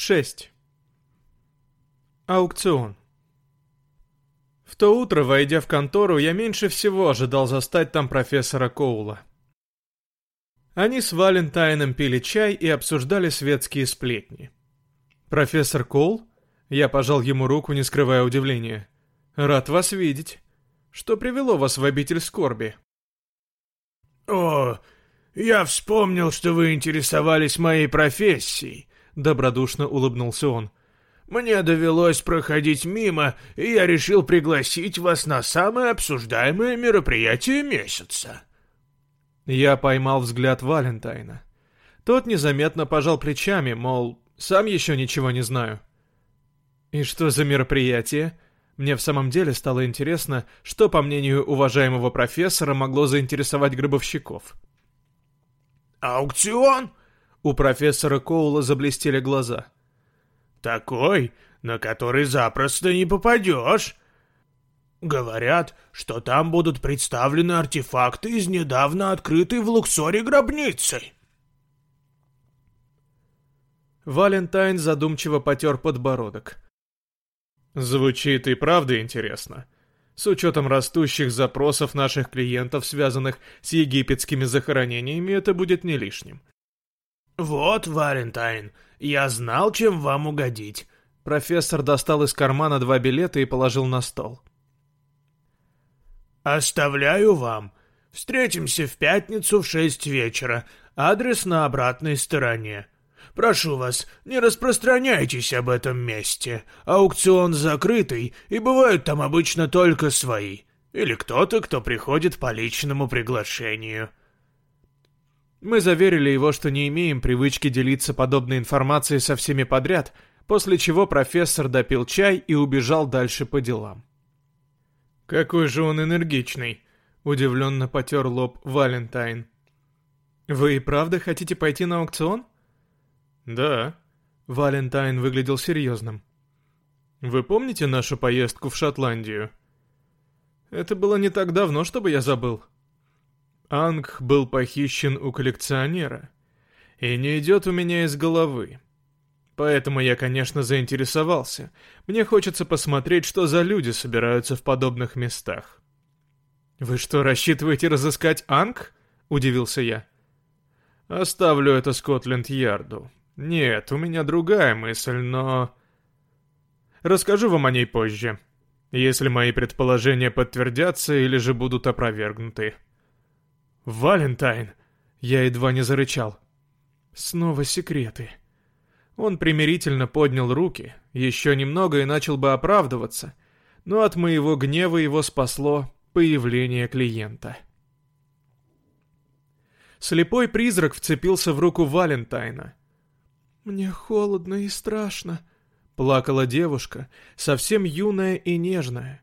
6. Аукцион. В то утро, войдя в контору, я меньше всего ожидал застать там профессора Коула. Они с Валентайном пили чай и обсуждали светские сплетни. «Профессор Коул?» Я пожал ему руку, не скрывая удивления. «Рад вас видеть. Что привело вас в обитель скорби?» «О, я вспомнил, что вы интересовались моей профессией», — добродушно улыбнулся он. «Мне довелось проходить мимо, и я решил пригласить вас на самое обсуждаемое мероприятие месяца». Я поймал взгляд Валентайна. Тот незаметно пожал плечами, мол, сам еще ничего не знаю. И что за мероприятие? Мне в самом деле стало интересно, что, по мнению уважаемого профессора, могло заинтересовать гробовщиков. «Аукцион?» У профессора Коула заблестели глаза. «Такой, на который запросто не попадешь. Говорят, что там будут представлены артефакты из недавно открытой в Луксоре гробницы». Валентайн задумчиво потер подбородок. Звучит и правда интересно. С учетом растущих запросов наших клиентов, связанных с египетскими захоронениями, это будет не лишним. «Вот, Валентайн, я знал, чем вам угодить». Профессор достал из кармана два билета и положил на стол. «Оставляю вам. Встретимся в пятницу в шесть вечера. Адрес на обратной стороне. Прошу вас, не распространяйтесь об этом месте. Аукцион закрытый, и бывают там обычно только свои. Или кто-то, кто приходит по личному приглашению». Мы заверили его, что не имеем привычки делиться подобной информацией со всеми подряд, после чего профессор допил чай и убежал дальше по делам. «Какой же он энергичный!» — удивленно потер лоб Валентайн. «Вы и правда хотите пойти на аукцион?» «Да». Валентайн выглядел серьезным. «Вы помните нашу поездку в Шотландию?» «Это было не так давно, чтобы я забыл». Анг был похищен у коллекционера. И не идет у меня из головы. Поэтому я, конечно, заинтересовался. Мне хочется посмотреть, что за люди собираются в подобных местах. «Вы что, рассчитываете разыскать Анг?» — удивился я. «Оставлю это Скотленд-Ярду. Нет, у меня другая мысль, но... Расскажу вам о ней позже, если мои предположения подтвердятся или же будут опровергнуты. Валентайн! Я едва не зарычал. Снова секреты. Он примирительно поднял руки, еще немного и начал бы оправдываться, но от моего гнева его спасло появление клиента. Слепой призрак вцепился в руку Валентайна. «Мне холодно и страшно», — плакала девушка, совсем юная и нежная.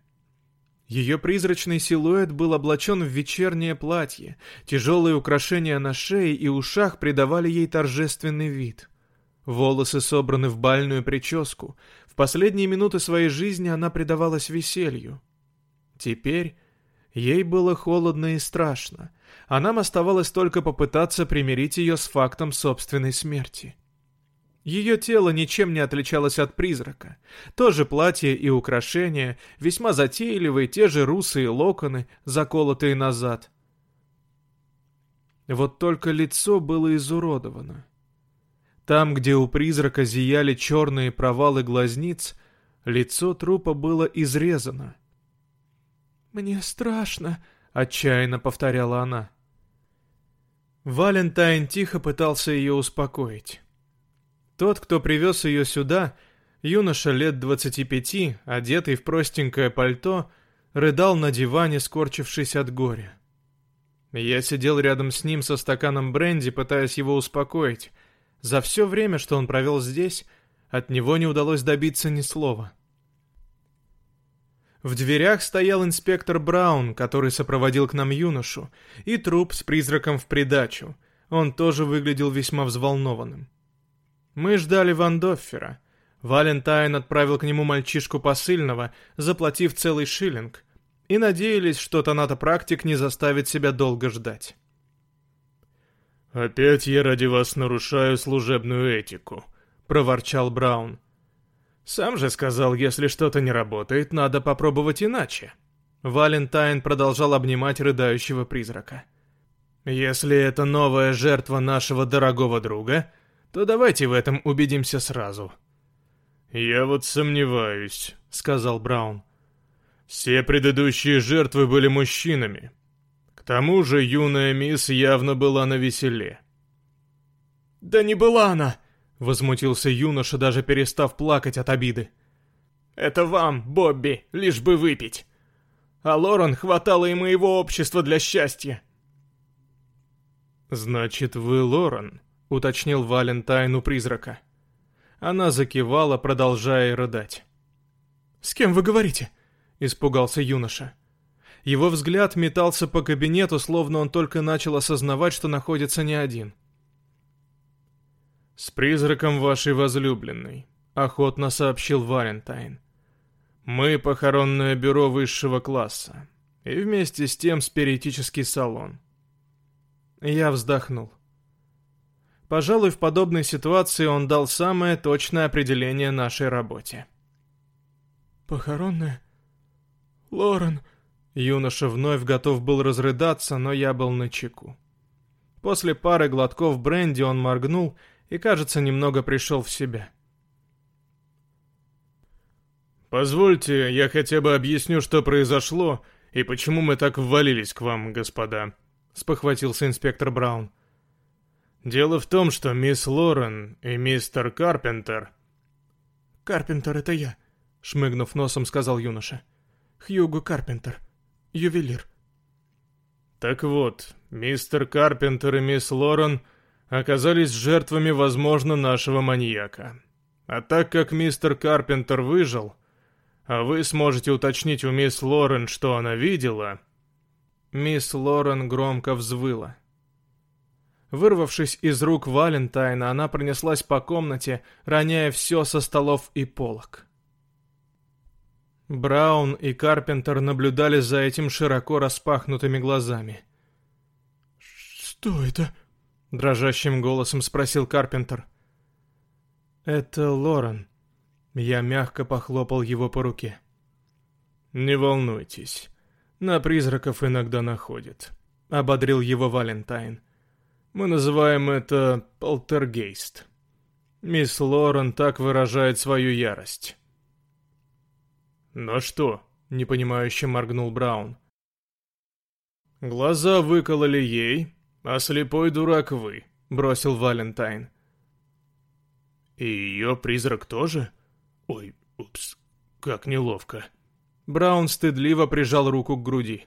Ее призрачный силуэт был облачен в вечернее платье, тяжелые украшения на шее и ушах придавали ей торжественный вид. Волосы собраны в бальную прическу, в последние минуты своей жизни она предавалась веселью. Теперь ей было холодно и страшно, а нам оставалось только попытаться примирить ее с фактом собственной смерти. Ее тело ничем не отличалось от призрака. То же платье и украшения, весьма затейливые, те же русые локоны, заколотые назад. Вот только лицо было изуродовано. Там, где у призрака зияли черные провалы глазниц, лицо трупа было изрезано. «Мне страшно», — отчаянно повторяла она. Валентайн тихо пытался ее успокоить. Тот, кто привез ее сюда, юноша лет двадцати пяти, одетый в простенькое пальто, рыдал на диване, скорчившись от горя. Я сидел рядом с ним со стаканом бренди, пытаясь его успокоить. За все время, что он провел здесь, от него не удалось добиться ни слова. В дверях стоял инспектор Браун, который сопроводил к нам юношу, и труп с призраком в придачу. Он тоже выглядел весьма взволнованным. Мы ждали Ван Доффера. Валентайн отправил к нему мальчишку посыльного, заплатив целый шиллинг, и надеялись, что тонатопрактик не заставит себя долго ждать. «Опять я ради вас нарушаю служебную этику», —— проворчал Браун. «Сам же сказал, если что-то не работает, надо попробовать иначе». Валентайн продолжал обнимать рыдающего призрака. «Если это новая жертва нашего дорогого друга, то давайте в этом убедимся сразу». «Я вот сомневаюсь», — сказал Браун. «Все предыдущие жертвы были мужчинами. К тому же юная мисс явно была на веселе». «Да не была она!» — возмутился юноша, даже перестав плакать от обиды. «Это вам, Бобби, лишь бы выпить. А Лорен хватало и моего общества для счастья». «Значит, вы Лорен?» — уточнил Валентайн у призрака. Она закивала, продолжая рыдать. «С кем вы говорите?» — испугался юноша. Его взгляд метался по кабинету, словно он только начал осознавать, что находится не один. «С призраком вашей возлюбленной», — охотно сообщил Валентайн. «Мы похоронное бюро высшего класса, и вместе с тем спиритический салон». Я вздохнул. Пожалуй, в подобной ситуации он дал самое точное определение нашей работе. «Похоронная? Лорен...» Юноша вновь готов был разрыдаться, но я был на чеку. После пары глотков бренди он моргнул и, кажется, немного пришел в себя. «Позвольте, я хотя бы объясню, что произошло и почему мы так ввалились к вам, господа», — спохватился инспектор Браун. Дело в том, что мисс Лорен и мистер Карпентер... «Карпентер — это я», — шмыгнув носом, сказал юноша. «Хьюго Карпентер. Ювелир». Так вот, мистер Карпентер и мисс Лорен оказались жертвами, возможно, нашего маньяка. А так как мистер Карпентер выжил, а вы сможете уточнить у мисс Лорен, что она видела... Мисс Лорен громко взвыла. Вырвавшись из рук Валентайна, она пронеслась по комнате, роняя все со столов и полок. Браун и Карпентер наблюдали за этим широко распахнутыми глазами. «Что это?» — дрожащим голосом спросил Карпентер. «Это Лорен». Я мягко похлопал его по руке. «Не волнуйтесь, на призраков иногда находит», — ободрил его Валентайн. Мы называем это полтергейст. Мисс Лорен так выражает свою ярость. «Но что?» — непонимающе моргнул Браун. «Глаза выкололи ей, а слепой дурак вы», — бросил Валентайн. «И ее призрак тоже? Ой, упс, как неловко». Браун стыдливо прижал руку к груди.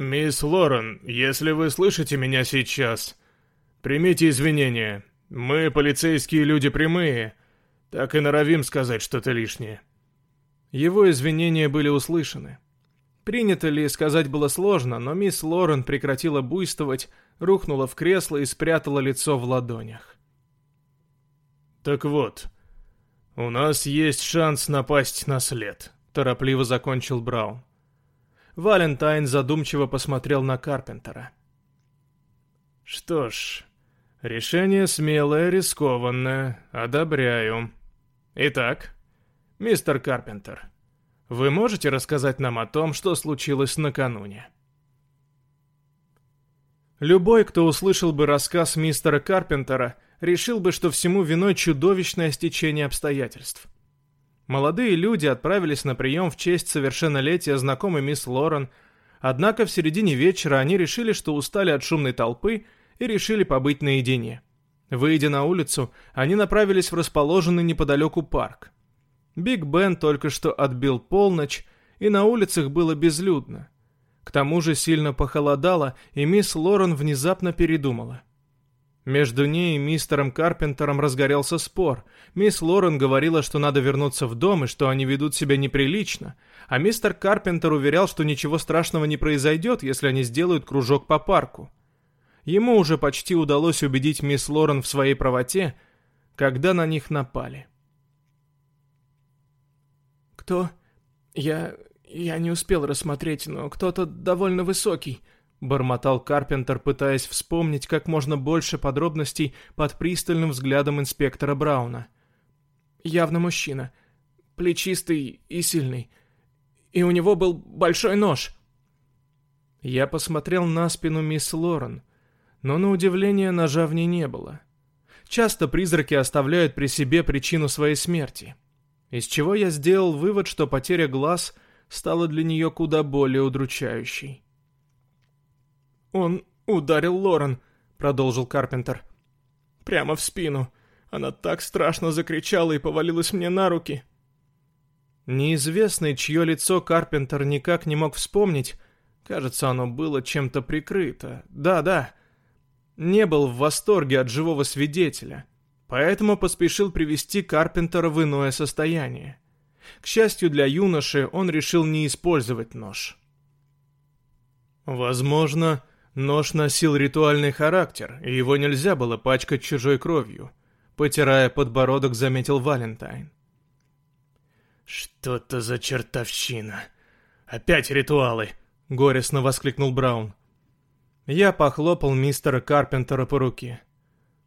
«Мисс Лорен, если вы слышите меня сейчас, примите извинения. Мы, полицейские люди прямые, так и норовим сказать что-то лишнее». Его извинения были услышаны. Принято ли сказать было сложно, но мисс Лорен прекратила буйствовать, рухнула в кресло и спрятала лицо в ладонях. «Так вот, у нас есть шанс напасть на след», — торопливо закончил Браун. Валентайн задумчиво посмотрел на Карпентера. «Что ж, решение смелое, рискованное, одобряю. Итак, мистер Карпентер, вы можете рассказать нам о том, что случилось накануне?» Любой, кто услышал бы рассказ мистера Карпентера, решил бы, что всему виной чудовищное стечение обстоятельств. Молодые люди отправились на прием в честь совершеннолетия знакомой мисс Лорен, однако в середине вечера они решили, что устали от шумной толпы и решили побыть наедине. Выйдя на улицу, они направились в расположенный неподалеку парк. Биг Бен только что отбил полночь, и на улицах было безлюдно. К тому же сильно похолодало, и мисс Лорен внезапно передумала. Между ней и мистером Карпентером разгорелся спор. Мисс Лорен говорила, что надо вернуться в дом и что они ведут себя неприлично, а мистер Карпентер уверял, что ничего страшного не произойдет, если они сделают кружок по парку. Ему уже почти удалось убедить мисс Лорен в своей правоте, когда на них напали. «Кто? Я... я не успел рассмотреть, но кто-то довольно высокий», — бормотал Карпентер, пытаясь вспомнить как можно больше подробностей под пристальным взглядом инспектора Брауна. «Явно мужчина. Плечистый и сильный. И у него был большой нож». Я посмотрел на спину мисс Лорен, но на удивление ножа в ней не было. Часто призраки оставляют при себе причину своей смерти. Из чего я сделал вывод, что потеря глаз стала для нее куда более удручающей. «Он ударил Лорен», — продолжил Карпентер. «Прямо в спину. Она так страшно закричала и повалилась мне на руки». Неизвестный, чье лицо Карпентер никак не мог вспомнить, кажется, оно было чем-то прикрыто. Да-да, не был в восторге от живого свидетеля, поэтому поспешил привести Карпентера в иное состояние. К счастью для юноши, он решил не использовать нож. Возможно, Нож носил ритуальный характер, и его нельзя было пачкать чужой кровью. Потирая подбородок, заметил Валентайн. «Что-то за чертовщина! Опять ритуалы!» — горестно воскликнул Браун. Я похлопал мистера Карпентера по руке.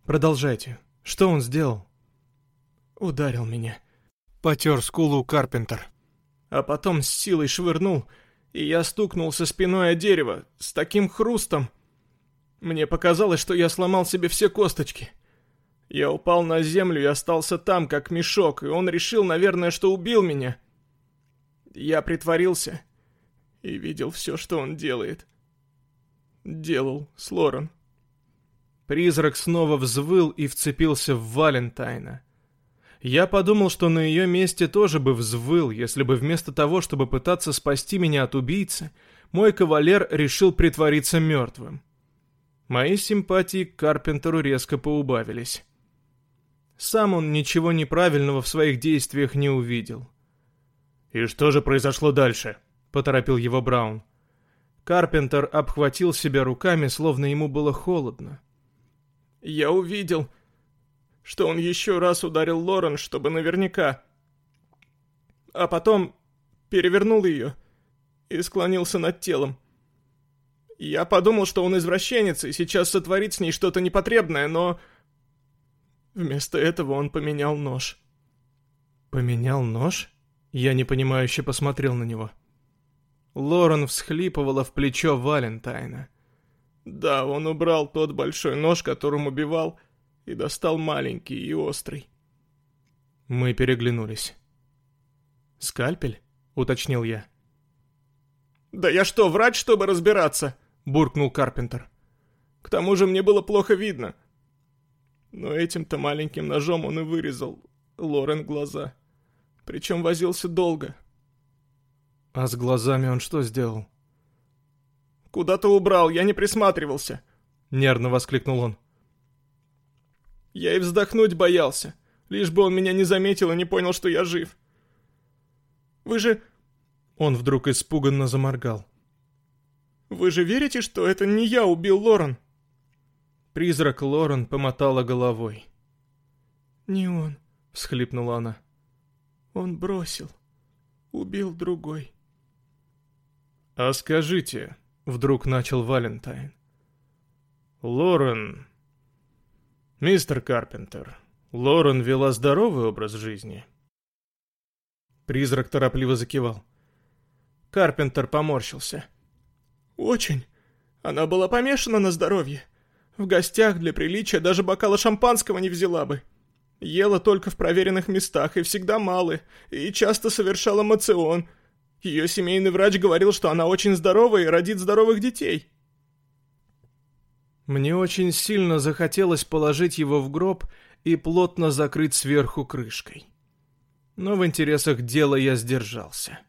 «Продолжайте. Что он сделал?» «Ударил меня». Потер скулу Карпентер. А потом с силой швырнул, и я стукнулся спиной о дерево с таким хрустом. Мне показалось, что я сломал себе все косточки. Я упал на землю и остался там, как мешок, и он решил, наверное, что убил меня. Я притворился и видел все, что он делает. Делал с Лорен. Призрак снова взвыл и вцепился в Валентайна. Я подумал, что на ее месте тоже бы взвыл, если бы вместо того, чтобы пытаться спасти меня от убийцы, мой кавалер решил притвориться мертвым. Мои симпатии к Карпентеру резко поубавились. Сам он ничего неправильного в своих действиях не увидел. «И что же произошло дальше?» — поторопил его Браун. Карпентер обхватил себя руками, словно ему было холодно. «Я увидел...» что он еще раз ударил Лорен, чтобы наверняка. А потом перевернул ее и склонился над телом. Я подумал, что он извращенец и сейчас сотворит с ней что-то непотребное, но... Вместо этого он поменял нож. Поменял нож? Я непонимающе посмотрел на него. Лорен всхлипывала в плечо Валентайна. Да, он убрал тот большой нож, которым убивал, и достал маленький и острый. Мы переглянулись. «Скальпель?» — уточнил я. «Да я что, врать, чтобы разбираться?» — буркнул Карпентер. «К тому же мне было плохо видно». Но этим-то маленьким ножом он и вырезал Лорен глаза. Причем возился долго. «А с глазами он что сделал?» «Куда-то убрал, я не присматривался», — нервно воскликнул он. Я и вздохнуть боялся, лишь бы он меня не заметил и не понял, что я жив. Вы же... Он вдруг испуганно заморгал. Вы же верите, что это не я убил Лорен? Призрак Лорен помотала головой. «Не он», — всхлипнула она. «Он бросил. Убил другой». «А скажите», — вдруг начал Валентайн. «Лорен «Мистер Карпентер, Лорен вела здоровый образ жизни?» Призрак торопливо закивал. Карпентер поморщился. «Очень. Она была помешана на здоровье. В гостях для приличия даже бокала шампанского не взяла бы. Ела только в проверенных местах и всегда мало, и часто совершала мацион. Ее семейный врач говорил, что она очень здоровая и родит здоровых детей». Мне очень сильно захотелось положить его в гроб и плотно закрыть сверху крышкой. Но в интересах дела я сдержался.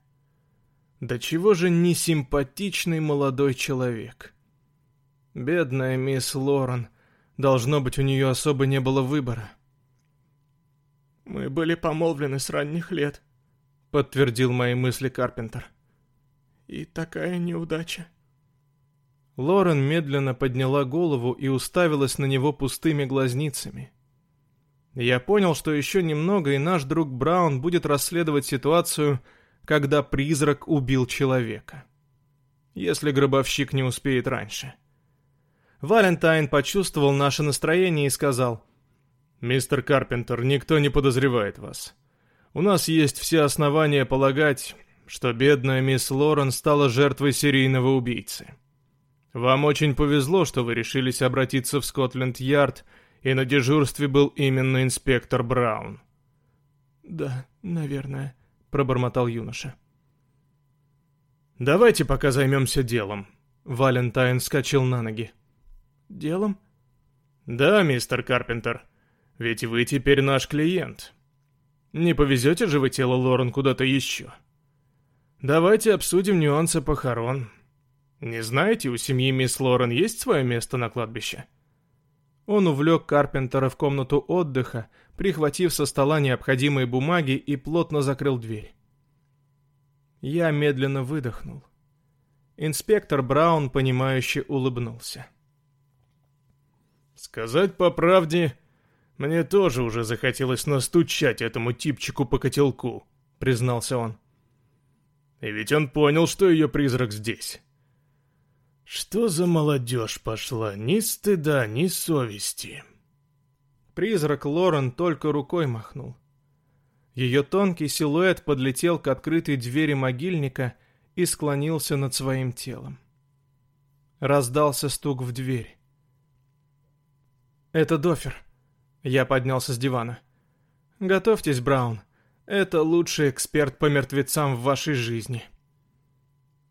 Да чего же не симпатичный молодой человек. Бедная мисс Лорен, должно быть, у нее особо не было выбора. «Мы были помолвлены с ранних лет», — подтвердил мои мысли Карпентер. «И такая неудача». Лорен медленно подняла голову и уставилась на него пустыми глазницами. Я понял, что еще немного, и наш друг Браун будет расследовать ситуацию, когда призрак убил человека. если гробовщик не успеет раньше. Валентайн почувствовал наше настроение и сказал, «Мистер Карпентер, никто не подозревает вас. У нас есть все основания полагать, что бедная мисс Лорен стала жертвой серийного убийцы. Вам очень повезло, что вы решились обратиться в Скотленд-Ярд, и на дежурстве был именно инспектор Браун». «Да, наверное», — пробормотал юноша. «Давайте пока займемся делом». Валентайн вскочил на ноги. «Делом?» «Да, мистер Карпентер. Ведь вы теперь наш клиент. Не повезете же вы тело Лорен куда-то еще? Давайте обсудим нюансы похорон. Не знаете, у семьи мисс Лорен есть свое место на кладбище?» Он увлек Карпентера в комнату отдыха, прихватив со стола необходимые бумаги и плотно закрыл дверь. Я медленно выдохнул. Инспектор Браун, понимающе улыбнулся. «Сказать по правде, мне тоже уже захотелось настучать этому типчику по котелку», — признался он. «И ведь он понял, что ее призрак здесь». «Что за молодежь пошла? Ни стыда, ни совести». Призрак Лорен только рукой махнул. Ее тонкий силуэт подлетел к открытой двери могильника и склонился над своим телом. Раздался стук в дверь. «Это Дофер». Я поднялся с дивана. «Готовьтесь, Браун. Это лучший эксперт по мертвецам в вашей жизни».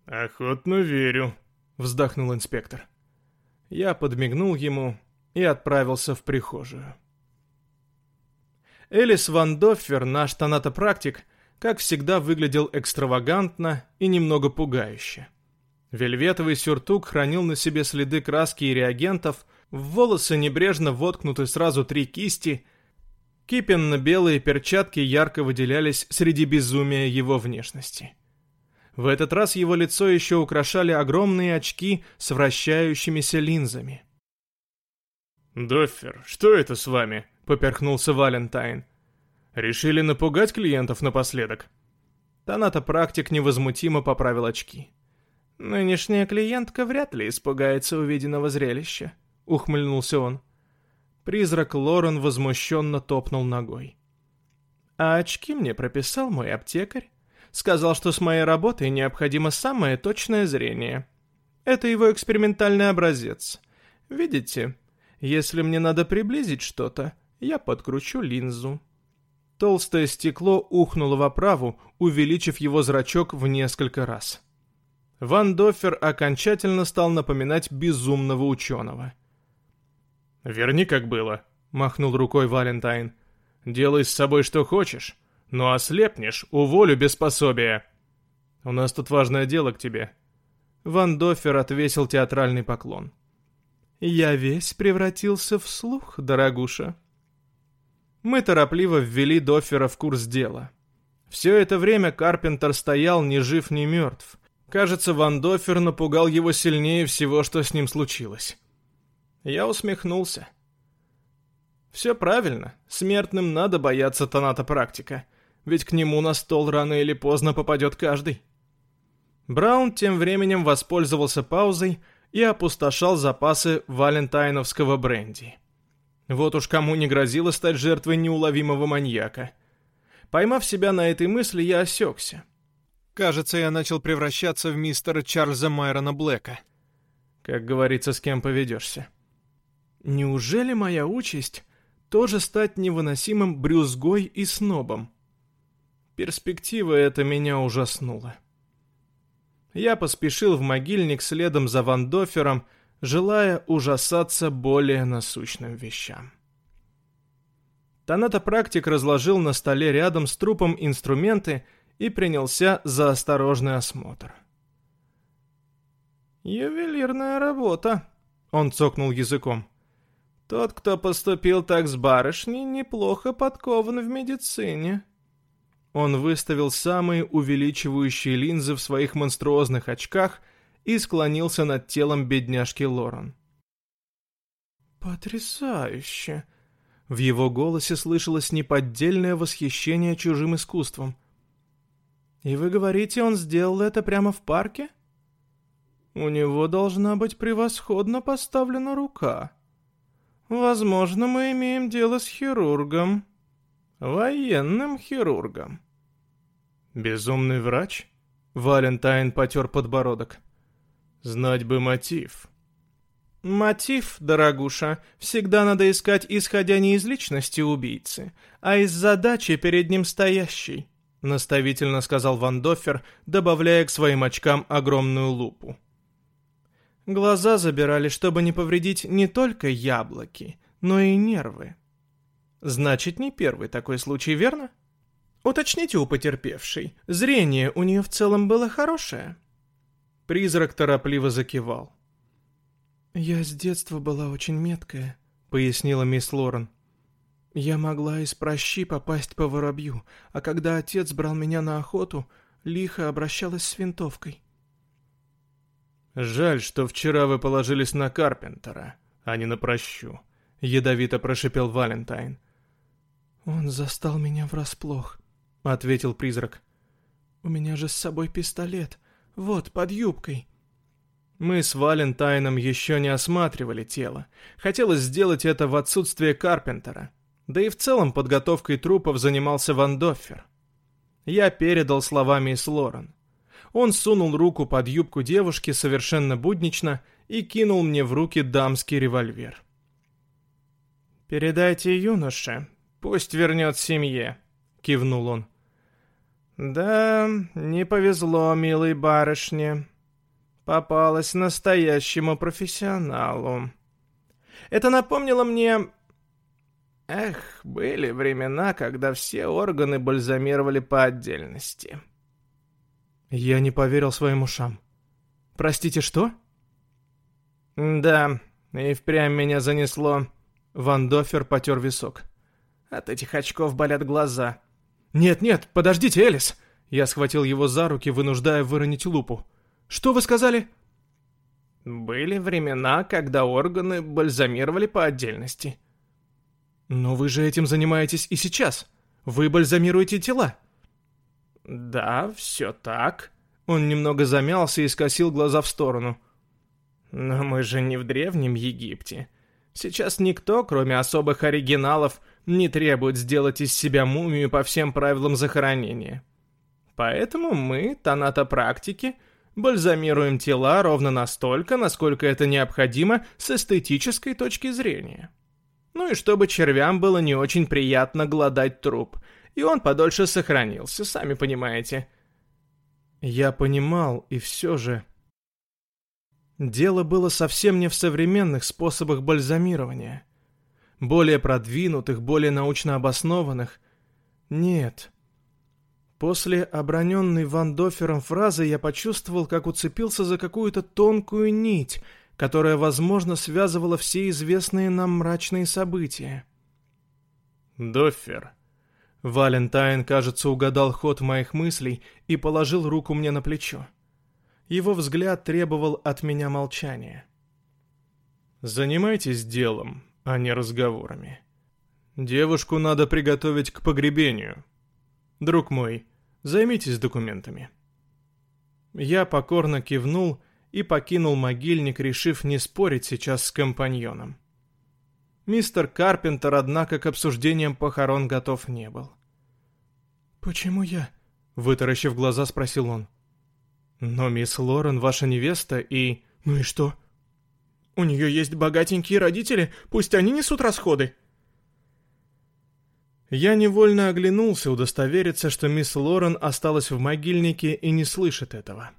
«Охотно верю», — вздохнул инспектор. Я подмигнул ему и отправился в прихожую. Элис Ван Доффер, наш тонатопрактик, как всегда выглядел экстравагантно и немного пугающе. Вельветовый сюртук хранил на себе следы краски и реагентов, в волосы небрежно воткнуты сразу три кисти, кипенно-белые перчатки ярко выделялись среди безумия его внешности. В этот раз его лицо еще украшали огромные очки с вращающимися линзами. «Доффер, что это с вами?» — поперхнулся Валентайн. «Решили напугать клиентов напоследок?» Таната-практик невозмутимо поправил очки. «Нынешняя клиентка вряд ли испугается увиденного зрелища», — ухмыльнулся он. Призрак Лорен возмущенно топнул ногой. «А очки мне прописал мой аптекарь. Сказал, что с моей работой необходимо самое точное зрение. Это его экспериментальный образец. Видите, если мне надо приблизить что-то, я подкручу линзу. Толстое стекло ухнуло в оправу, увеличив его зрачок в несколько раз. Ван Доффер окончательно стал напоминать безумного ученого. «Верни, как было», — махнул рукой Валентайн. «Делай с собой что хочешь, но ослепнешь, уволю без пособия. У нас тут важное дело к тебе». Ван Доффер отвесил театральный поклон. «Я весь превратился в слух, дорогуша», мы торопливо ввели Доффера в курс дела. Все это время Карпентер стоял ни жив, ни мертв. Кажется, Ван Доффер напугал его сильнее всего, что с ним случилось. Я усмехнулся. Все правильно, смертным надо бояться тоната практика, ведь к нему на стол рано или поздно попадет каждый. Браун тем временем воспользовался паузой и опустошал запасы валентайновского бренди. Вот уж кому не грозило стать жертвой неуловимого маньяка. Поймав себя на этой мысли, я осекся. Кажется, я начал превращаться в мистера Чарльза Майрона Блэка. Как говорится, с кем поведешься. Неужели моя участь тоже стать невыносимым брюзгой и снобом? Перспектива эта меня ужаснула. Я поспешил в могильник следом за Вандофером, желая ужасаться более насущным вещам. Таната-практик разложил на столе рядом с трупом инструменты и принялся за осторожный осмотр. «Ювелирная работа», — он цокнул языком. «Тот, кто поступил так с барышней, неплохо подкован в медицине». Он выставил самые увеличивающие линзы в своих монструозных очках — и склонился над телом бедняжки Лорен. «Потрясающе!» В его голосе слышалось неподдельное восхищение чужим искусством. «И вы говорите, он сделал это прямо в парке?» У него должна быть превосходно поставлена рука. Возможно, мы имеем дело с хирургом. Военным хирургом. Безумный врач? Валентайн потер подбородок. Знать бы мотив. Мотив, дорогуша, всегда надо искать, исходя не из личности убийцы, а из задачи перед ним стоящей, наставительно сказал Ван Доффер, добавляя к своим очкам огромную лупу. Глаза забирали, чтобы не повредить не только яблоки, но и нервы. Значит, не первый такой случай, верно? Уточните у потерпевшей, зрение у нее в целом было хорошее? Призрак торопливо закивал. «Я с детства была очень меткая», — пояснила мисс Лорен. «Я могла из прощи попасть по воробью, а когда отец брал меня на охоту, лихо обращалась с винтовкой. «Жаль, что вчера вы положились на Карпентера, а не на прощу», — ядовито прошипел Валентайн. «Он застал меня врасплох», — ответил призрак. «У меня же с собой пистолет. Вот, под юбкой». Мы с Валентайном еще не осматривали тело. Хотелось сделать это в отсутствие Карпентера. Да и в целом подготовкой трупов занимался Ван Доффер. Я передал слова мисс Лорен. Он сунул руку под юбку девушки совершенно буднично и кинул мне в руки дамский револьвер. «Передайте юноше, пусть вернет семье», — кивнул он. «Да, не повезло, милой барышне. Попалась настоящему профессионалу. Это напомнило мне... Эх, были времена, когда все органы бальзамировали по отдельности». Я не поверил своим ушам. «Простите, что?» «Да, и впрямь меня занесло». Ван Дофер потер висок. «От этих очков болят глаза». «Нет-нет, подождите, Элис!» Я схватил его за руки, вынуждая выронить лупу. «Что вы сказали?» «Были времена, когда органы бальзамировали по отдельности». «Но вы же этим занимаетесь и сейчас. Вы бальзамируете тела». «Да, все так». Он немного замялся и скосил глаза в сторону. «Но мы же не в Древнем Египте. Сейчас никто, кроме особых оригиналов, не требует сделать из себя мумию по всем правилам захоронения. Поэтому мы, тонато-практики, бальзамируем тела ровно настолько, насколько это необходимо с эстетической точки зрения. Ну и чтобы червям было не очень приятно глодать труп – и он подольше сохранился, сами понимаете. Я понимал, и все же... Дело было совсем не в современных способах бальзамирования. Более продвинутых, более научно обоснованных. Нет. После оброненной Ван Дофером фразы я почувствовал, как уцепился за какую-то тонкую нить, которая, возможно, связывала все известные нам мрачные события. «Доффер», Валентайн, кажется, угадал ход моих мыслей и положил руку мне на плечо. Его взгляд требовал от меня молчания. «Занимайтесь делом, а не разговорами. Девушку надо приготовить к погребению. Друг мой, займитесь документами». Я покорно кивнул и покинул могильник, решив не спорить сейчас с компаньоном. Мистер Карпентер, однако, к обсуждениям похорон готов не был. «Почему я?» — вытаращив глаза, спросил он. «Но мисс Лорен ваша невеста и...» «Ну и что?» «У нее есть богатенькие родители, пусть они несут расходы». Я невольно оглянулся удостовериться, что мисс Лорен осталась в могильнике и не слышит этого.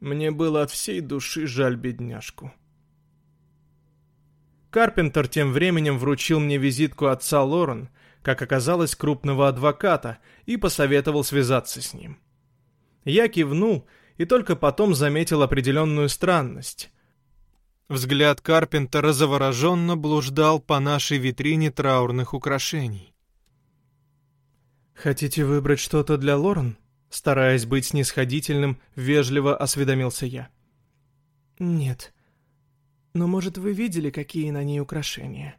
Мне было от всей души жаль бедняжку. Карпентер тем временем вручил мне визитку отца Лорен, как оказалось, крупного адвоката, и посоветовал связаться с ним. Я кивнул и только потом заметил определенную странность. Взгляд Карпентера завороженно блуждал по нашей витрине траурных украшений. «Хотите выбрать что-то для Лорен?» Стараясь быть снисходительным, вежливо осведомился я. «Нет», но, может, вы видели, какие на ней украшения?»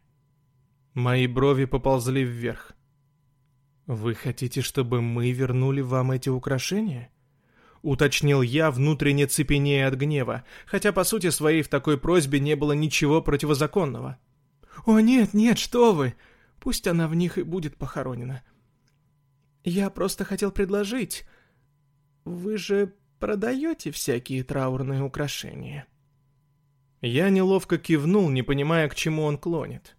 Мои брови поползли вверх. «Вы хотите, чтобы мы вернули вам эти украшения?» Уточнил я, внутренне цепенея от гнева, хотя по сути своей в такой просьбе не было ничего противозаконного. «О нет, нет, что вы! Пусть она в них и будет похоронена. Я просто хотел предложить. Вы же продаете всякие траурные украшения?» Я неловко кивнул, не понимая, к чему он клонит.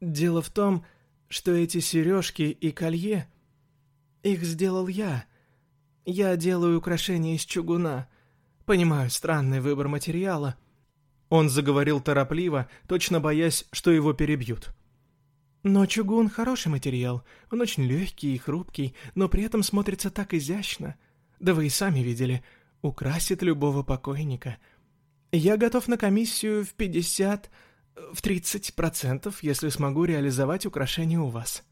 «Дело в том, что эти сережки и колье, их сделал я. Я делаю украшения из чугуна. Понимаю, странный выбор материала». Он заговорил торопливо, точно боясь, что его перебьют. Но чугун хороший материал, он очень легкий и хрупкий, но при этом смотрится так изящно. Да вы и сами видели, украсит любого покойника. Я готов на комиссию в 50, в 30%, если смогу реализовать украшение у вас.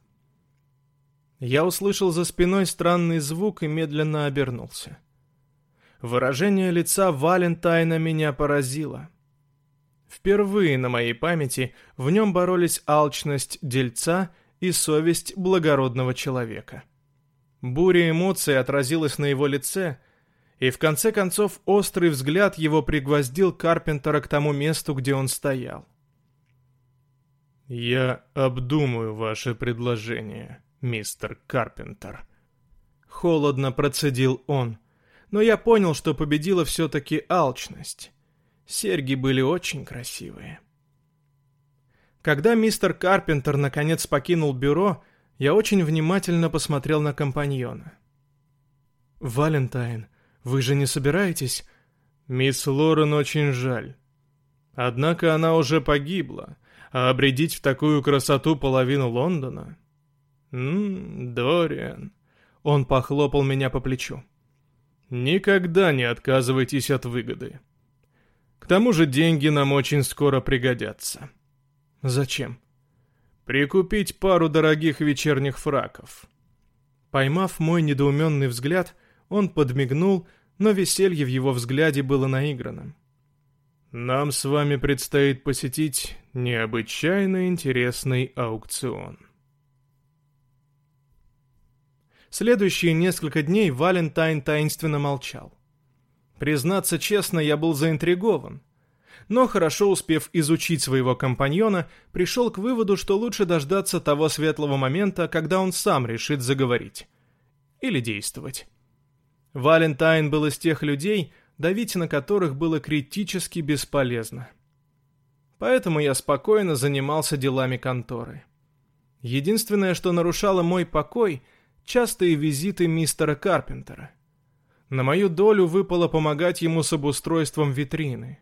Я услышал за спиной странный звук и медленно обернулся. Выражение лица Валентайна меня поразило. Впервые на моей памяти в нем боролись алчность дельца и совесть благородного человека. Буря эмоций отразилась на его лице, и в конце концов острый взгляд его пригвоздил Карпентера к тому месту, где он стоял. «Я обдумаю ваше предложение, мистер Карпентер», — холодно процедил он, но я понял, что победила все-таки алчность. Серьги были очень красивые. Когда мистер Карпентер наконец покинул бюро, я очень внимательно посмотрел на компаньона. «Валентайн», вы же не собираетесь? Мисс Лорен очень жаль. Однако она уже погибла, а обредить в такую красоту половину Лондона... Ммм, Дориан... Он похлопал меня по плечу. Никогда не отказывайтесь от выгоды. К тому же деньги нам очень скоро пригодятся. Зачем? Прикупить пару дорогих вечерних фраков. Поймав мой недоуменный взгляд, он подмигнул, но веселье в его взгляде было наигранным. «Нам с вами предстоит посетить необычайно интересный аукцион». Следующие несколько дней Валентайн таинственно молчал. Признаться честно, я был заинтригован. Но, хорошо успев изучить своего компаньона, пришел к выводу, что лучше дождаться того светлого момента, когда он сам решит заговорить. Или действовать. Валентайн был из тех людей, давить на которых было критически бесполезно. Поэтому я спокойно занимался делами конторы. Единственное, что нарушало мой покой – частые визиты мистера Карпентера. На мою долю выпало помогать ему с обустройством витрины.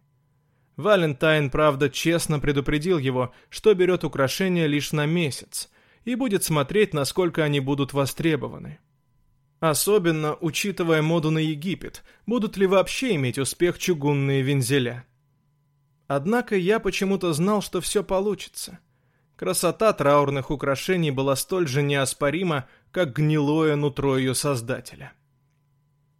Валентайн, правда, честно предупредил его, что берет украшения лишь на месяц и будет смотреть, насколько они будут востребованы. Особенно учитывая моду на Египет, будут ли вообще иметь успех чугунные вензеля. Однако я почему-то знал, что все получится. Красота траурных украшений была столь же неоспорима, как гнилое нутро ее создателя.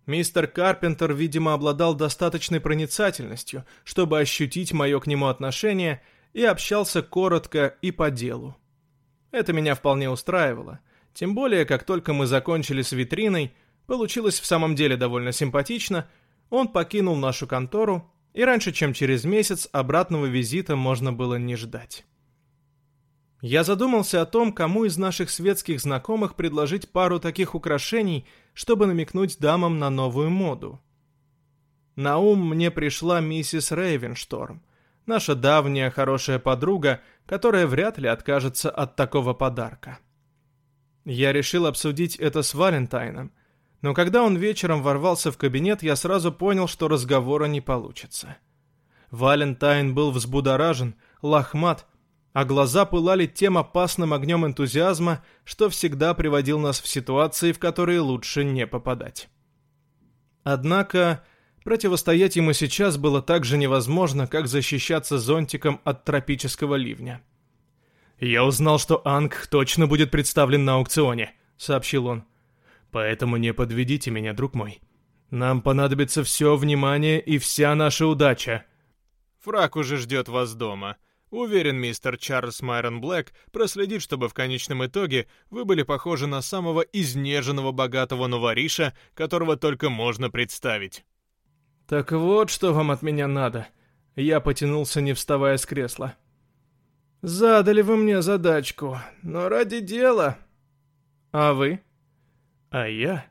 Мистер Карпентер, видимо, обладал достаточной проницательностью, чтобы ощутить мое к нему отношение, и общался коротко и по делу. Это меня вполне устраивало, тем более, как только мы закончили с витриной, получилось в самом деле довольно симпатично, он покинул нашу контору, и раньше, чем через месяц, обратного визита можно было не ждать. Я задумался о том, кому из наших светских знакомых предложить пару таких украшений, чтобы намекнуть дамам на новую моду. На ум мне пришла миссис Рейвеншторм, наша давняя хорошая подруга, которая вряд ли откажется от такого подарка. Я решил обсудить это с Валентайном, но когда он вечером ворвался в кабинет, я сразу понял, что разговора не получится. Валентайн был взбудоражен, лохмат, а глаза пылали тем опасным огнем энтузиазма, что всегда приводил нас в ситуации, в которые лучше не попадать. Однако противостоять ему сейчас было так же невозможно, как защищаться зонтиком от тропического ливня. «Я узнал, что Анг точно будет представлен на аукционе», — сообщил он. «Поэтому не подведите меня, друг мой. Нам понадобится все внимание и вся наша удача». «Фрак уже ждет вас дома. Уверен, мистер Чарльз Майрон Блэк проследит, чтобы в конечном итоге вы были похожи на самого изнеженного богатого новориша, которого только можно представить. Так вот, что вам от меня надо. Я потянулся, не вставая с кресла. Задали вы мне задачку, но ради дела. А вы? А я?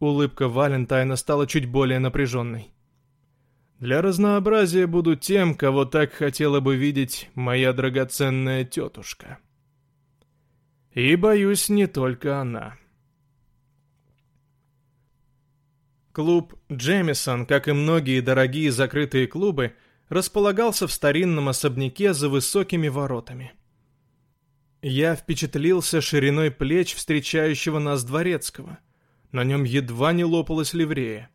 Улыбка Валентайна стала чуть более напряженной. Для разнообразия буду тем, кого так хотела бы видеть моя драгоценная тетушка. И боюсь, не только она. Клуб «Джемисон», как и многие дорогие закрытые клубы, располагался в старинном особняке за высокими воротами. Я впечатлился шириной плеч встречающего нас дворецкого. На нем едва не лопалась ливрея.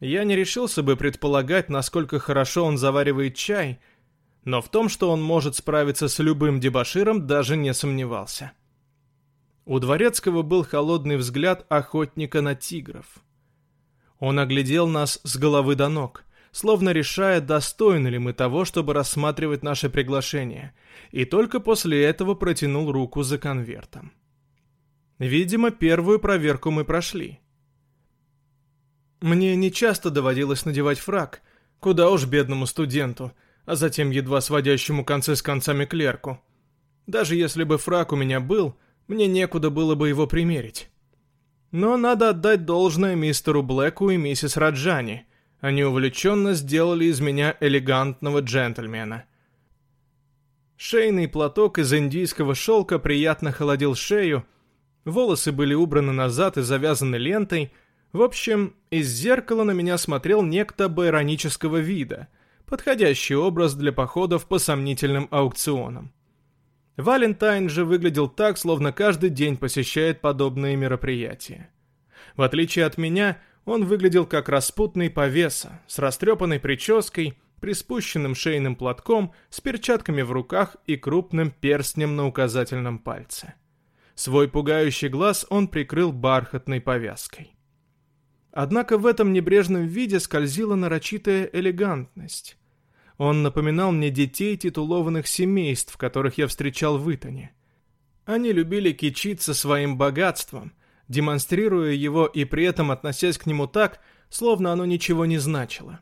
Я не решился бы предполагать, насколько хорошо он заваривает чай, но в том, что он может справиться с любым дебоширом, даже не сомневался. У Дворецкого был холодный взгляд охотника на тигров. Он оглядел нас с головы до ног, словно решая, достойны ли мы того, чтобы рассматривать наше приглашение, и только после этого протянул руку за конвертом. Видимо, первую проверку мы прошли. Мне не часто доводилось надевать фрак, куда уж бедному студенту, а затем едва сводящему концы с концами клерку. Даже если бы фрак у меня был, мне некуда было бы его примерить. Но надо отдать должное мистеру Блэку и миссис Раджани. Они увлеченно сделали из меня элегантного джентльмена. Шейный платок из индийского шелка приятно холодил шею, волосы были убраны назад и завязаны лентой — в общем, из зеркала на меня смотрел некто байронического вида, подходящий образ для походов по сомнительным аукционам. Валентайн же выглядел так, словно каждый день посещает подобные мероприятия. В отличие от меня, он выглядел как распутный повеса, с растрепанной прической, приспущенным шейным платком, с перчатками в руках и крупным перстнем на указательном пальце. Свой пугающий глаз он прикрыл бархатной повязкой. Однако в этом небрежном виде скользила нарочитая элегантность. Он напоминал мне детей титулованных семейств, которых я встречал в Итоне. Они любили кичиться своим богатством, демонстрируя его и при этом относясь к нему так, словно оно ничего не значило.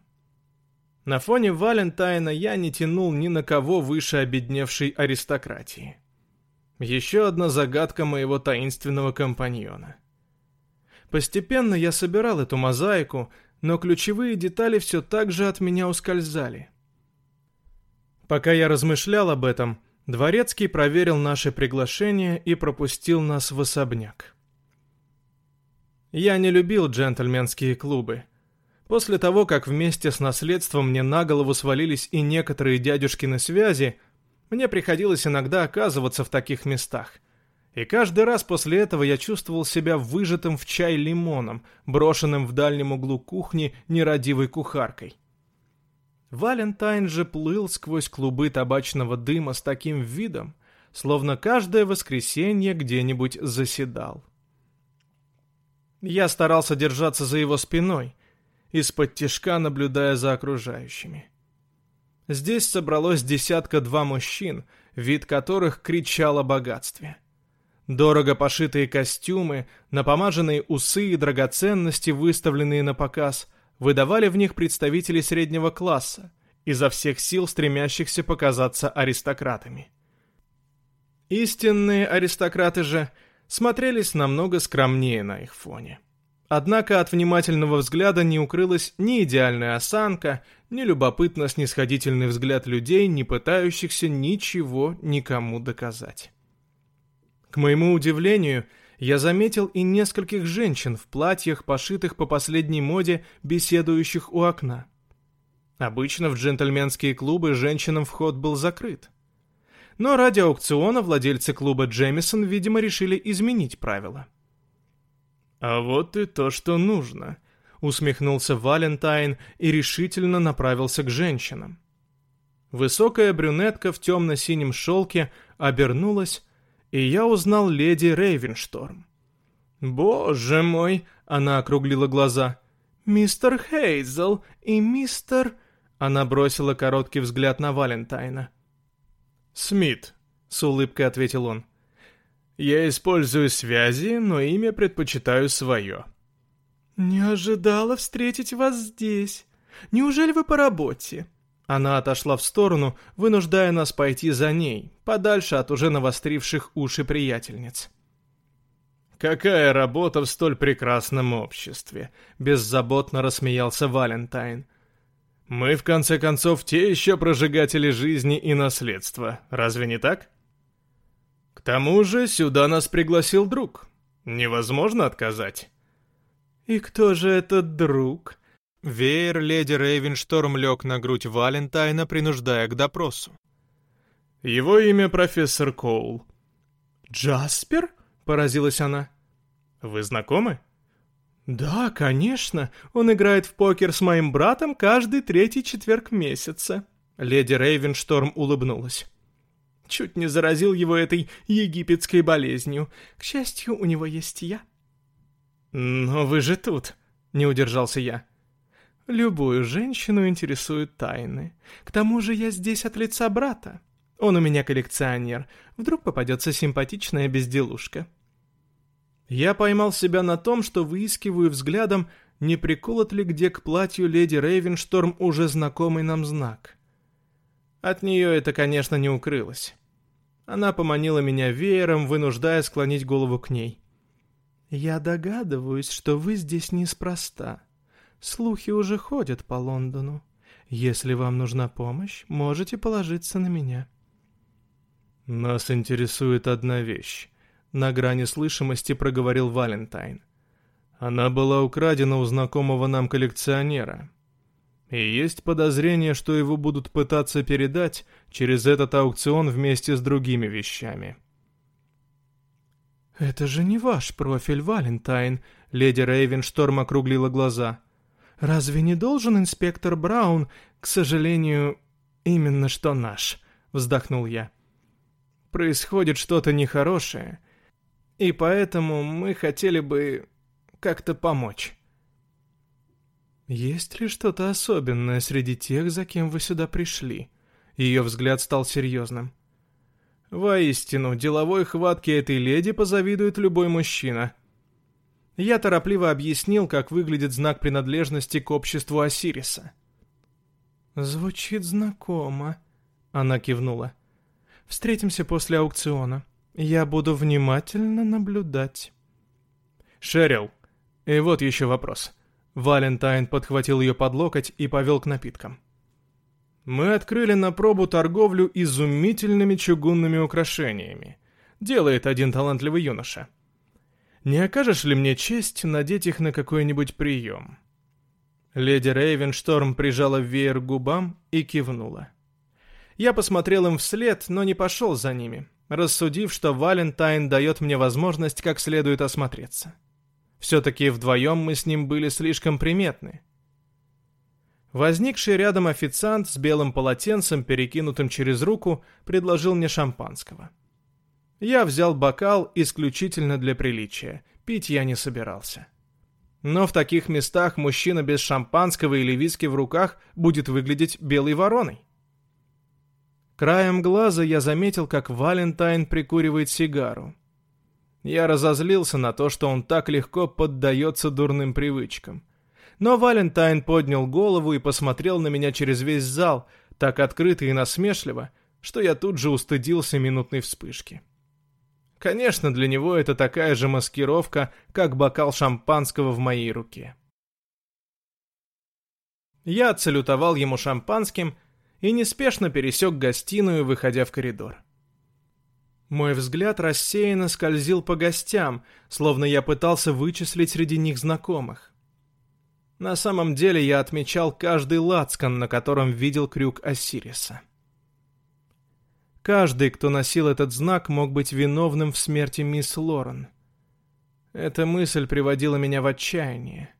На фоне Валентайна я не тянул ни на кого выше обедневшей аристократии. Еще одна загадка моего таинственного компаньона — Постепенно я собирал эту мозаику, но ключевые детали все так же от меня ускользали. Пока я размышлял об этом, Дворецкий проверил наше приглашение и пропустил нас в особняк. Я не любил джентльменские клубы. После того, как вместе с наследством мне на голову свалились и некоторые дядюшкины связи, мне приходилось иногда оказываться в таких местах – и каждый раз после этого я чувствовал себя выжатым в чай лимоном, брошенным в дальнем углу кухни нерадивой кухаркой. Валентайн же плыл сквозь клубы табачного дыма с таким видом, словно каждое воскресенье где-нибудь заседал. Я старался держаться за его спиной, из-под тишка наблюдая за окружающими. Здесь собралось десятка-два мужчин, вид которых кричал о богатстве — Дорого пошитые костюмы, напомаженные усы и драгоценности, выставленные на показ, выдавали в них представителей среднего класса, изо всех сил стремящихся показаться аристократами. Истинные аристократы же смотрелись намного скромнее на их фоне. Однако от внимательного взгляда не укрылась ни идеальная осанка, ни любопытно-снисходительный взгляд людей, не пытающихся ничего никому доказать. К моему удивлению, я заметил и нескольких женщин в платьях, пошитых по последней моде, беседующих у окна. Обычно в джентльменские клубы женщинам вход был закрыт. Но ради аукциона владельцы клуба Джемисон, видимо, решили изменить правила. «А вот и то, что нужно», — усмехнулся Валентайн и решительно направился к женщинам. Высокая брюнетка в темно-синем шелке обернулась и я узнал леди Рейвеншторм. «Боже мой!» — она округлила глаза. «Мистер Хейзел и мистер...» Она бросила короткий взгляд на Валентайна. «Смит», — с улыбкой ответил он. «Я использую связи, но имя предпочитаю свое». «Не ожидала встретить вас здесь. Неужели вы по работе?» Она отошла в сторону, вынуждая нас пойти за ней, подальше от уже навостривших уши приятельниц. «Какая работа в столь прекрасном обществе!» — беззаботно рассмеялся Валентайн. «Мы, в конце концов, те еще прожигатели жизни и наследства, разве не так?» «К тому же сюда нас пригласил друг. Невозможно отказать». «И кто же этот друг?» Веер леди Рейвеншторм лег на грудь Валентайна, принуждая к допросу. «Его имя профессор Коул». «Джаспер?» — поразилась она. «Вы знакомы?» «Да, конечно. Он играет в покер с моим братом каждый третий четверг месяца». Леди Рейвеншторм улыбнулась. Чуть не заразил его этой египетской болезнью. К счастью, у него есть я. «Но вы же тут», — не удержался я. Любую женщину интересуют тайны. К тому же я здесь от лица брата. Он у меня коллекционер. Вдруг попадется симпатичная безделушка. Я поймал себя на том, что выискиваю взглядом, не приколот ли где к платью леди Рейвеншторм уже знакомый нам знак. От нее это, конечно, не укрылось. Она поманила меня веером, вынуждая склонить голову к ней. «Я догадываюсь, что вы здесь неспроста», Слухи уже ходят по Лондону. Если вам нужна помощь, можете положиться на меня. Нас интересует одна вещь. На грани слышимости проговорил Валентайн. Она была украдена у знакомого нам коллекционера. И есть подозрение, что его будут пытаться передать через этот аукцион вместе с другими вещами. «Это же не ваш профиль, Валентайн», — леди Рейвеншторм округлила глаза. «Разве не должен инспектор Браун, к сожалению, именно что наш?» — вздохнул я. «Происходит что-то нехорошее, и поэтому мы хотели бы как-то помочь». «Есть ли что-то особенное среди тех, за кем вы сюда пришли?» Ее взгляд стал серьезным. «Воистину, деловой хватке этой леди позавидует любой мужчина», я торопливо объяснил, как выглядит знак принадлежности к обществу Осириса. «Звучит знакомо», — она кивнула. «Встретимся после аукциона. Я буду внимательно наблюдать». «Шерил, и вот еще вопрос». Валентайн подхватил ее под локоть и повел к напиткам. «Мы открыли на пробу торговлю изумительными чугунными украшениями. Делает один талантливый юноша. Не окажешь ли мне честь надеть их на какой-нибудь прием?» Леди Рейвеншторм прижала веер к губам и кивнула. Я посмотрел им вслед, но не пошел за ними, рассудив, что Валентайн дает мне возможность как следует осмотреться. Все-таки вдвоем мы с ним были слишком приметны. Возникший рядом официант с белым полотенцем, перекинутым через руку, предложил мне шампанского. Я взял бокал исключительно для приличия. Пить я не собирался. Но в таких местах мужчина без шампанского или виски в руках будет выглядеть белой вороной. Краем глаза я заметил, как Валентайн прикуривает сигару. Я разозлился на то, что он так легко поддается дурным привычкам. Но Валентайн поднял голову и посмотрел на меня через весь зал, так открыто и насмешливо, что я тут же устыдился минутной вспышки. Конечно, для него это такая же маскировка, как бокал шампанского в моей руке. Я отсалютовал ему шампанским и неспешно пересек гостиную, выходя в коридор. Мой взгляд рассеянно скользил по гостям, словно я пытался вычислить среди них знакомых. На самом деле я отмечал каждый лацкан, на котором видел крюк Осириса. Каждый, кто носил этот знак, мог быть виновным в смерти мисс Лорен. Эта мысль приводила меня в отчаяние.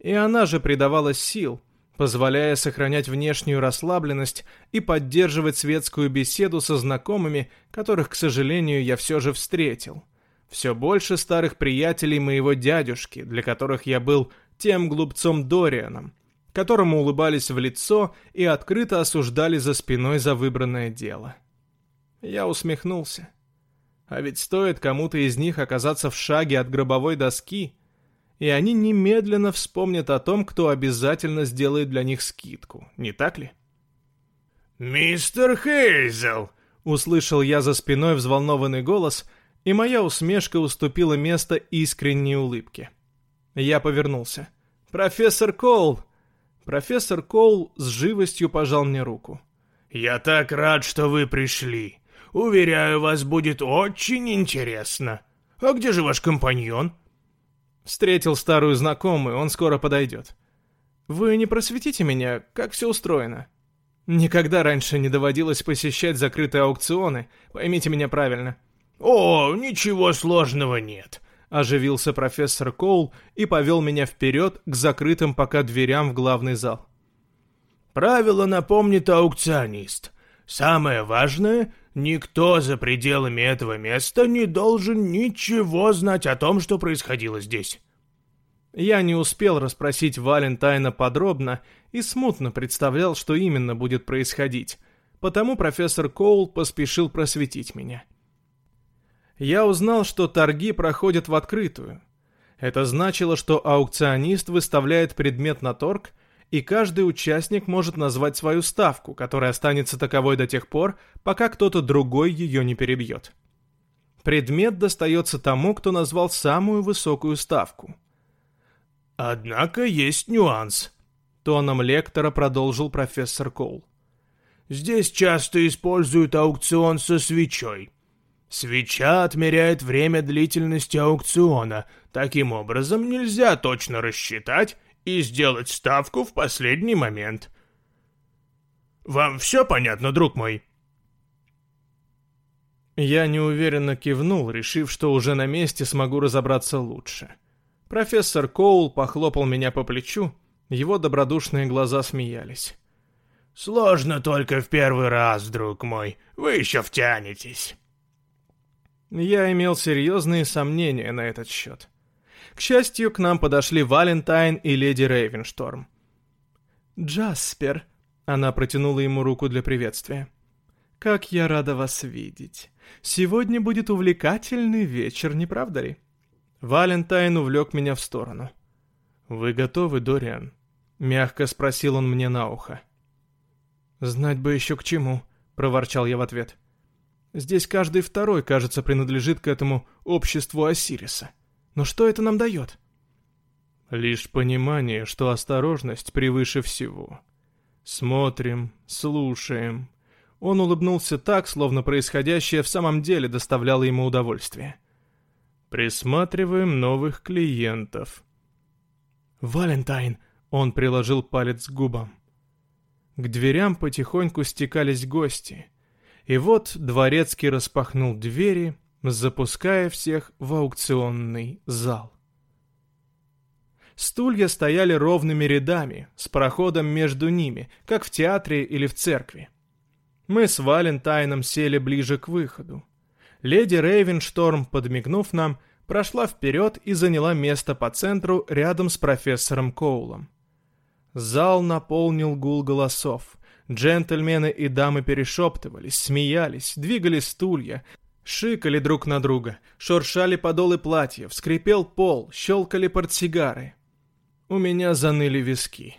И она же придавала сил, позволяя сохранять внешнюю расслабленность и поддерживать светскую беседу со знакомыми, которых, к сожалению, я все же встретил. Все больше старых приятелей моего дядюшки, для которых я был тем глупцом Дорианом, которому улыбались в лицо и открыто осуждали за спиной за выбранное дело. Я усмехнулся. А ведь стоит кому-то из них оказаться в шаге от гробовой доски, и они немедленно вспомнят о том, кто обязательно сделает для них скидку, не так ли? «Мистер Хейзел!» — услышал я за спиной взволнованный голос, и моя усмешка уступила место искренней улыбке. Я повернулся. «Профессор Коул!» Профессор Коул с живостью пожал мне руку. «Я так рад, что вы пришли. Уверяю, вас будет очень интересно. А где же ваш компаньон?» Встретил старую знакомую, он скоро подойдет. «Вы не просветите меня, как все устроено?» «Никогда раньше не доводилось посещать закрытые аукционы, поймите меня правильно». «О, ничего сложного нет», — оживился профессор Коул и повел меня вперед к закрытым пока дверям в главный зал. «Правило напомнит аукционист. Самое важное — никто за пределами этого места не должен ничего знать о том, что происходило здесь». Я не успел расспросить Валентайна подробно и смутно представлял, что именно будет происходить, потому профессор Коул поспешил просветить меня. Я узнал, что торги проходят в открытую. Это значило, что аукционист выставляет предмет на торг, и каждый участник может назвать свою ставку, которая останется таковой до тех пор, пока кто-то другой ее не перебьет. Предмет достается тому, кто назвал самую высокую ставку – Однако есть нюанс. Тоном лектора продолжил профессор Коул. Здесь часто используют аукцион со свечой. Свеча отмеряет время длительности аукциона. Таким образом, нельзя точно рассчитать и сделать ставку в последний момент. Вам все понятно, друг мой? Я неуверенно кивнул, решив, что уже на месте смогу разобраться лучше. — Профессор Коул похлопал меня по плечу, его добродушные глаза смеялись. «Сложно только в первый раз, друг мой, вы еще втянетесь». Я имел серьезные сомнения на этот счет. К счастью, к нам подошли Валентайн и леди Рейвеншторм. «Джаспер», — она протянула ему руку для приветствия, — «как я рада вас видеть. Сегодня будет увлекательный вечер, не правда ли?» Валентайн увлек меня в сторону. «Вы готовы, Дориан?» — мягко спросил он мне на ухо. «Знать бы еще к чему», — проворчал я в ответ. «Здесь каждый второй, кажется, принадлежит к этому обществу Осириса. Но что это нам дает?» «Лишь понимание, что осторожность превыше всего. Смотрим, слушаем». Он улыбнулся так, словно происходящее в самом деле доставляло ему удовольствие. Присматриваем новых клиентов. Валентайн, он приложил палец к губам. К дверям потихоньку стекались гости. И вот дворецкий распахнул двери, запуская всех в аукционный зал. Стулья стояли ровными рядами, с проходом между ними, как в театре или в церкви. Мы с Валентайном сели ближе к выходу. Леди Рейвеншторм, подмигнув нам, прошла вперед и заняла место по центру рядом с профессором Коулом. Зал наполнил гул голосов. Джентльмены и дамы перешептывались, смеялись, двигали стулья, шикали друг на друга, шуршали подолы платьев, скрипел пол, щелкали портсигары. У меня заныли виски.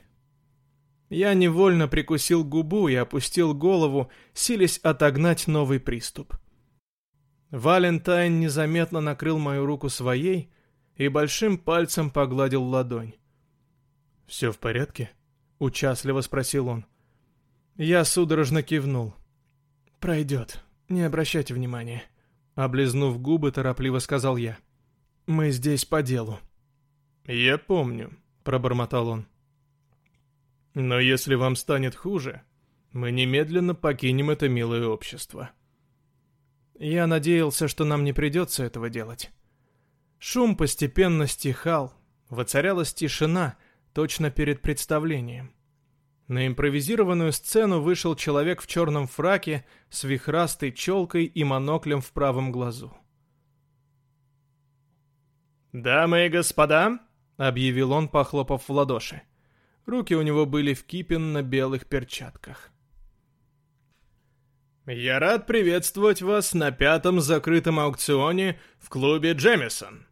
Я невольно прикусил губу и опустил голову, силясь отогнать новый приступ. Валентайн незаметно накрыл мою руку своей и большим пальцем погладил ладонь. «Все в порядке?» — участливо спросил он. Я судорожно кивнул. «Пройдет, не обращайте внимания», — облизнув губы, торопливо сказал я. «Мы здесь по делу». «Я помню», — пробормотал он. «Но если вам станет хуже, мы немедленно покинем это милое общество». Я надеялся, что нам не придется этого делать. Шум постепенно стихал, воцарялась тишина, точно перед представлением. На импровизированную сцену вышел человек в черном фраке с вихрастой челкой и моноклем в правом глазу. «Дамы и господа», — объявил он, похлопав в ладоши. Руки у него были в кипенно-белых перчатках. Я рад приветствовать вас на пятом закрытом аукционе в клубе Джемисон.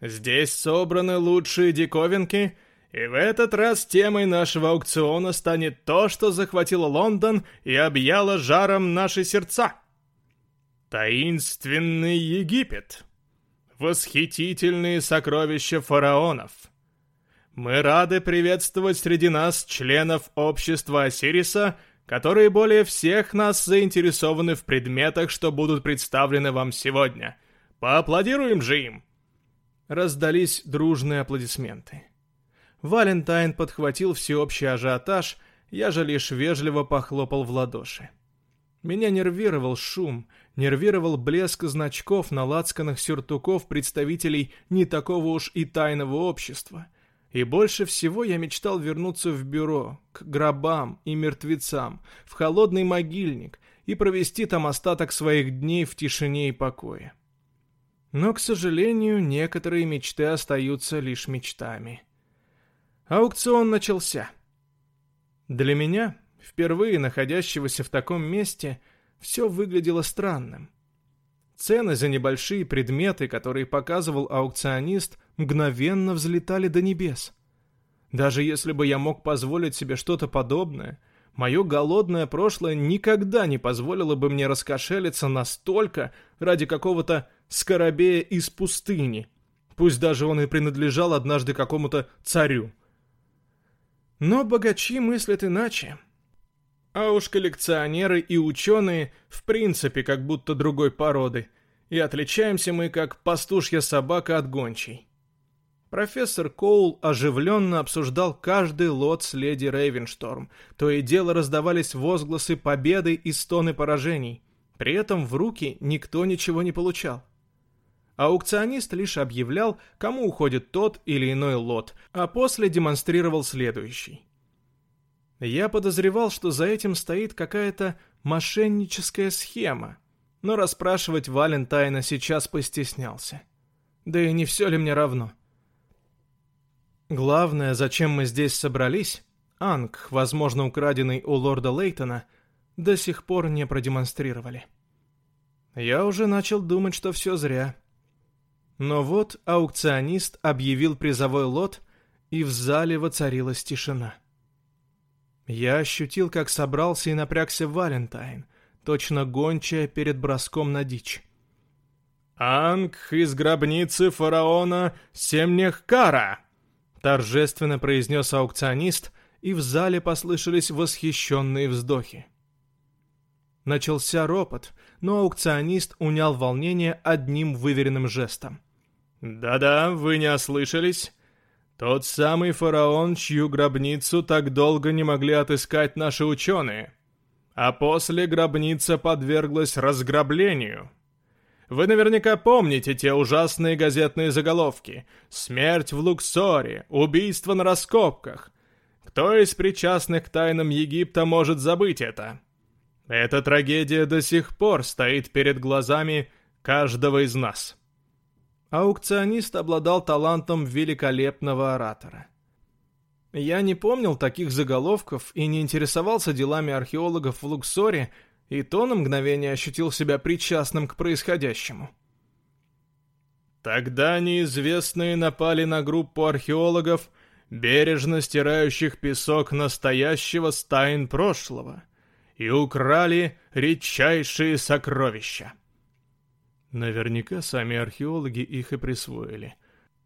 Здесь собраны лучшие диковинки, и в этот раз темой нашего аукциона станет то, что захватило Лондон и объяло жаром наши сердца. Таинственный Египет. Восхитительные сокровища фараонов. Мы рады приветствовать среди нас членов общества Осириса – которые более всех нас заинтересованы в предметах, что будут представлены вам сегодня. Поаплодируем же им!» Раздались дружные аплодисменты. Валентайн подхватил всеобщий ажиотаж, я же лишь вежливо похлопал в ладоши. Меня нервировал шум, нервировал блеск значков на лацканах сюртуков представителей не такого уж и тайного общества — и больше всего я мечтал вернуться в бюро, к гробам и мертвецам, в холодный могильник и провести там остаток своих дней в тишине и покое. Но, к сожалению, некоторые мечты остаются лишь мечтами. Аукцион начался. Для меня, впервые находящегося в таком месте, все выглядело странным. Цены за небольшие предметы, которые показывал аукционист, мгновенно взлетали до небес. Даже если бы я мог позволить себе что-то подобное, мое голодное прошлое никогда не позволило бы мне раскошелиться настолько ради какого-то скоробея из пустыни, пусть даже он и принадлежал однажды какому-то царю. Но богачи мыслят иначе. А уж коллекционеры и ученые в принципе как будто другой породы, и отличаемся мы как пастушья собака от гончей. Профессор Коул оживленно обсуждал каждый лот с леди Рейвеншторм. То и дело раздавались возгласы победы и стоны поражений. При этом в руки никто ничего не получал. Аукционист лишь объявлял, кому уходит тот или иной лот, а после демонстрировал следующий. Я подозревал, что за этим стоит какая-то мошенническая схема, но расспрашивать Валентайна сейчас постеснялся. Да и не все ли мне равно? — Главное, зачем мы здесь собрались, Анг, возможно украденный у лорда Лейтона, до сих пор не продемонстрировали. Я уже начал думать, что все зря. Но вот аукционист объявил призовой лот, и в зале воцарилась тишина. Я ощутил, как собрался и напрягся Валентайн, точно гончая перед броском на дичь. «Анг из гробницы фараона Семнехкара!» торжественно произнес аукционист, и в зале послышались восхищенные вздохи. Начался ропот, но аукционист унял волнение одним выверенным жестом. «Да-да, вы не ослышались. Тот самый фараон, чью гробницу так долго не могли отыскать наши ученые. А после гробница подверглась разграблению. Вы наверняка помните те ужасные газетные заголовки. «Смерть в Луксоре», «Убийство на раскопках». Кто из причастных к тайнам Египта может забыть это? Эта трагедия до сих пор стоит перед глазами каждого из нас. Аукционист обладал талантом великолепного оратора. Я не помнил таких заголовков и не интересовался делами археологов в Луксоре, и то на мгновение ощутил себя причастным к происходящему. Тогда неизвестные напали на группу археологов, бережно стирающих песок настоящего стаин прошлого, и украли редчайшие сокровища. Наверняка сами археологи их и присвоили.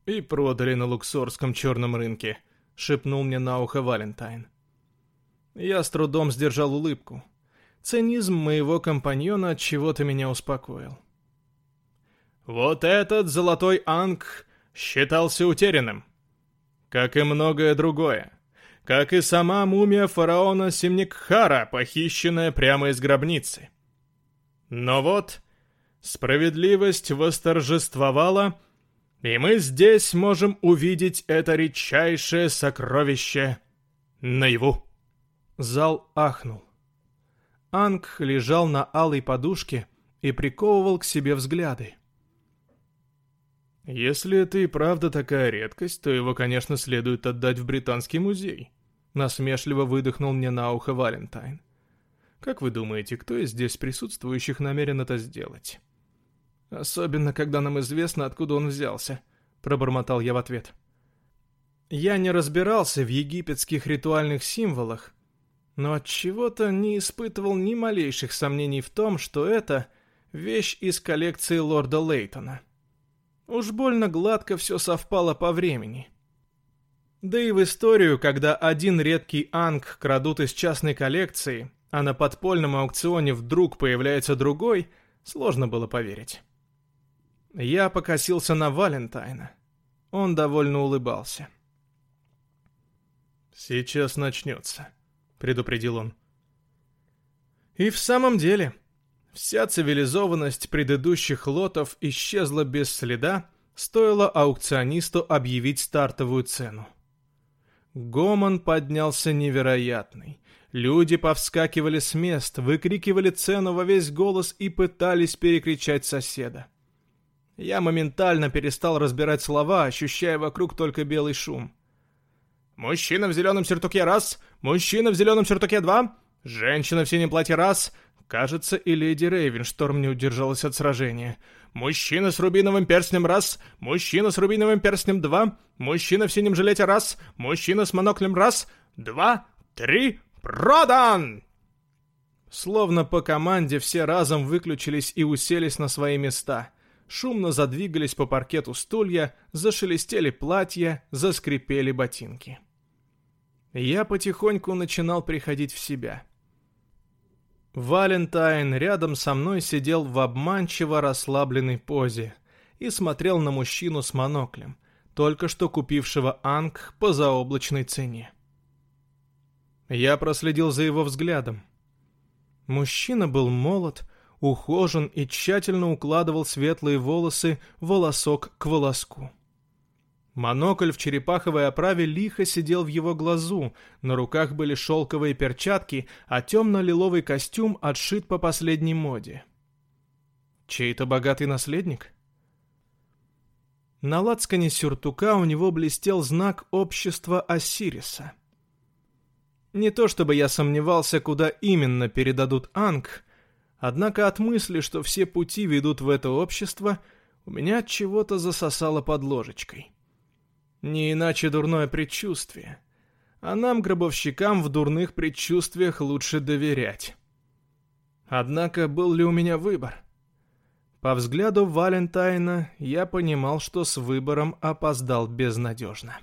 И продали на луксорском черном рынке, шепнул мне на ухо Валентайн. Я с трудом сдержал улыбку. Цинизм моего компаньона от чего-то меня успокоил. Вот этот золотой анг считался утерянным. Как и многое другое. Как и сама мумия фараона Симникхара, похищенная прямо из гробницы. Но вот, справедливость восторжествовала, и мы здесь можем увидеть это редчайшее сокровище наяву. Зал ахнул. Анг лежал на алой подушке и приковывал к себе взгляды. «Если это и правда такая редкость, то его, конечно, следует отдать в Британский музей», насмешливо выдохнул мне на ухо Валентайн. Как вы думаете, кто из здесь присутствующих намерен это сделать? Особенно, когда нам известно, откуда он взялся, пробормотал я в ответ. Я не разбирался в египетских ритуальных символах, но от чего-то не испытывал ни малейших сомнений в том, что это вещь из коллекции лорда Лейтона. Уж больно гладко все совпало по времени. Да и в историю, когда один редкий анг крадут из частной коллекции, а на подпольном аукционе вдруг появляется другой, сложно было поверить. Я покосился на Валентайна. Он довольно улыбался. «Сейчас начнется», — предупредил он. И в самом деле, вся цивилизованность предыдущих лотов исчезла без следа, стоило аукционисту объявить стартовую цену. Гомон поднялся невероятный. Люди повскакивали с мест, выкрикивали цену во весь голос и пытались перекричать соседа. Я моментально перестал разбирать слова, ощущая вокруг только белый шум. «Мужчина в зеленом сюртуке раз! Мужчина в зеленом сюртуке два! Женщина в синем платье раз!» Кажется, и леди Рейвеншторм не удержалась от сражения. Мужчина с рубиновым перстнем раз, мужчина с рубиновым перстнем два, мужчина в синем жилете раз, мужчина с моноклем раз, два, три, продан! Словно по команде все разом выключились и уселись на свои места. Шумно задвигались по паркету стулья, зашелестели платья, заскрипели ботинки. Я потихоньку начинал приходить в себя. Валентайн рядом со мной сидел в обманчиво расслабленной позе и смотрел на мужчину с моноклем, только что купившего Анг по заоблачной цене. Я проследил за его взглядом. Мужчина был молод, ухожен и тщательно укладывал светлые волосы волосок к волоску. Монокль в черепаховой оправе лихо сидел в его глазу, на руках были шелковые перчатки, а темно-лиловый костюм отшит по последней моде. Чей-то богатый наследник? На лацкане сюртука у него блестел знак общества Осириса. Не то чтобы я сомневался, куда именно передадут Анг, однако от мысли, что все пути ведут в это общество, у меня от чего-то засосало под ложечкой. Не иначе дурное предчувствие. А нам, гробовщикам, в дурных предчувствиях лучше доверять. Однако был ли у меня выбор? По взгляду Валентайна я понимал, что с выбором опоздал безнадежно.